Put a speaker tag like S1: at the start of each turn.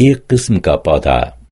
S1: एक किस्म का पौधा